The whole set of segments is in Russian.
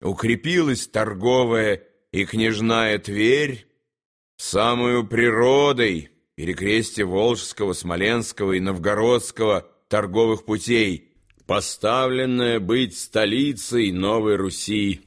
укрепилась торговая и княжная Тверь, самую природой перекрестие Волжского, Смоленского и Новгородского торговых путей, поставленная быть столицей Новой Руси.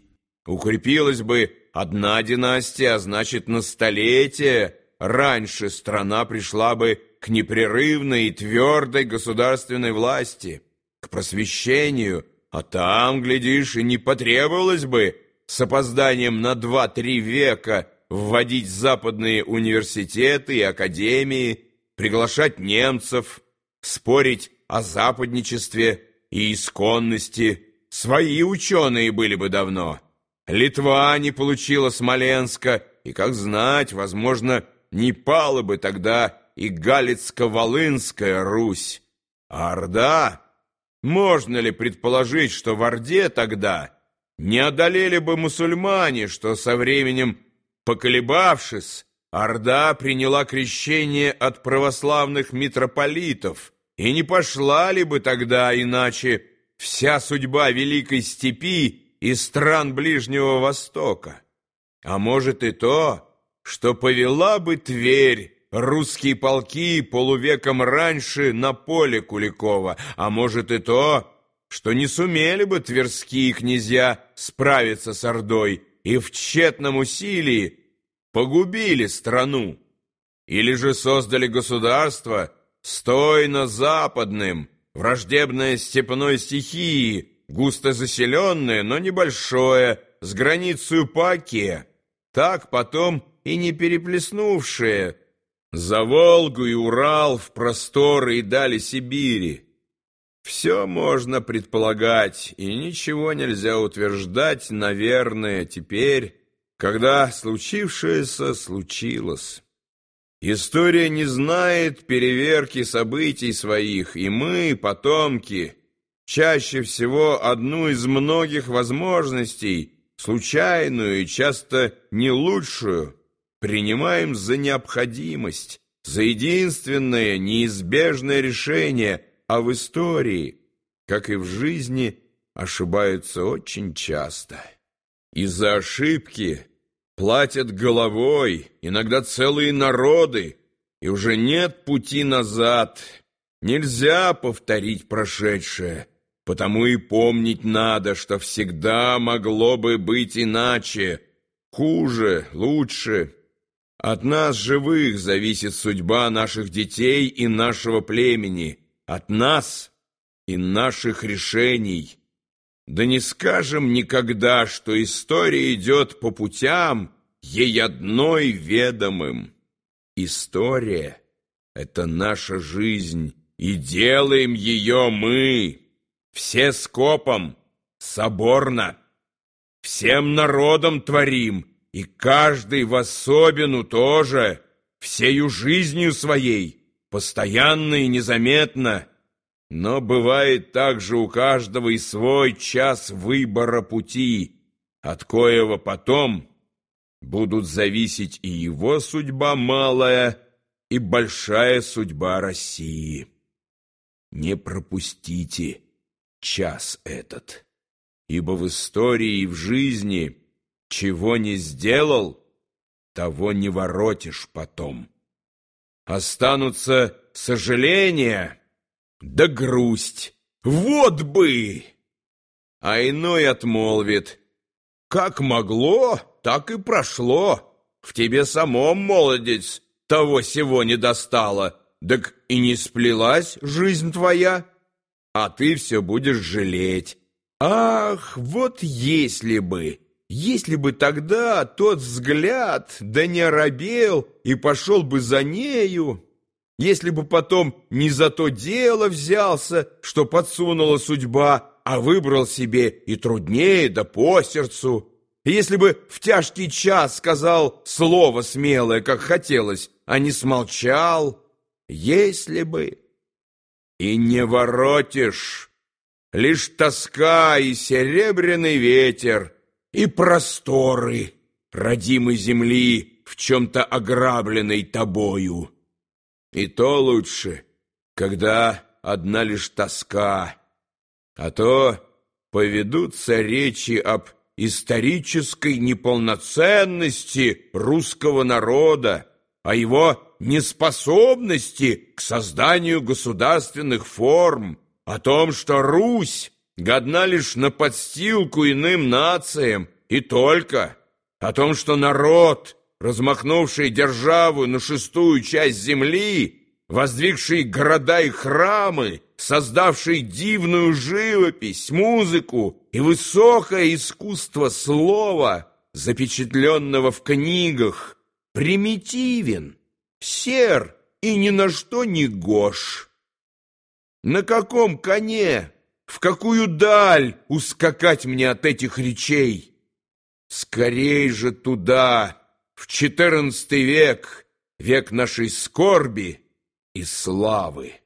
Укрепилась бы одна династия, а значит, на столетие раньше страна пришла бы к непрерывной и твердой государственной власти, к просвещению, а там, глядишь, и не потребовалось бы с опозданием на два-три века вводить западные университеты и академии, приглашать немцев, спорить о западничестве и исконности. Свои ученые были бы давно. Литва не получила Смоленска, и, как знать, возможно, не пала бы тогда и Галицко-Волынская Русь. А Орда? Можно ли предположить, что в Орде тогда не одолели бы мусульмане, что со временем, поколебавшись, Орда приняла крещение от православных митрополитов, и не пошла ли бы тогда иначе вся судьба Великой Степи и стран Ближнего Востока? А может и то, что повела бы Тверь русские полки полувеком раньше на поле Куликова, а может и то, что не сумели бы тверские князья справиться с Ордой и в тщетном усилии погубили страну, или же создали государство стойно западным, враждебное степной стихии, густо заселенное, но небольшое, с границей оке, так потом и не переплеснувшее, за Волгу и Урал в просторы и дали Сибири. Все можно предполагать, и ничего нельзя утверждать, наверное, теперь, когда случившееся случилось. История не знает переверки событий своих, и мы, потомки, чаще всего одну из многих возможностей, случайную и часто не лучшую, принимаем за необходимость, за единственное неизбежное решение, а в истории, как и в жизни, ошибаются очень часто. Из-за ошибки платят головой, иногда целые народы, и уже нет пути назад. Нельзя повторить прошедшее, потому и помнить надо, что всегда могло бы быть иначе, хуже, лучше, от нас, живых, зависит судьба наших детей и нашего племени, от нас и наших решений. Да не скажем никогда, что история идет по путям, ей одной ведомым. История — это наша жизнь, и делаем ее мы, все скопом, соборно, всем народом творим — и каждый в особенную тоже, всею жизнью своей, постоянно и незаметно. Но бывает также у каждого и свой час выбора пути, от коего потом будут зависеть и его судьба малая, и большая судьба России. Не пропустите час этот, ибо в истории и в жизни – чего не сделал, того не воротишь потом. Останутся сожаления да грусть. Вот бы! А иной отмолвит. Как могло, так и прошло. В тебе самом, молодец, того сего не достало. Так и не сплелась жизнь твоя. А ты все будешь жалеть. Ах, вот если бы... Если бы тогда тот взгляд да не робел и пошел бы за нею, если бы потом не за то дело взялся, что подсунула судьба, а выбрал себе и труднее да по сердцу, если бы в тяжкий час сказал слово смелое, как хотелось, а не смолчал, если бы... И не воротишь, лишь тоска и серебряный ветер — и просторы родимой земли в чем-то ограбленной тобою. И то лучше, когда одна лишь тоска, а то поведутся речи об исторической неполноценности русского народа, о его неспособности к созданию государственных форм, о том, что Русь годна лишь на подстилку иным нациям, и только о том, что народ, размахнувший державу на шестую часть земли, воздвигший города и храмы, создавший дивную живопись, музыку и высокое искусство слова, запечатленного в книгах, примитивен, сер и ни на что не гош. На каком коне, в какую даль ускакать мне от этих речей? Скорей же туда, в четырнадцатый век, век нашей скорби и славы.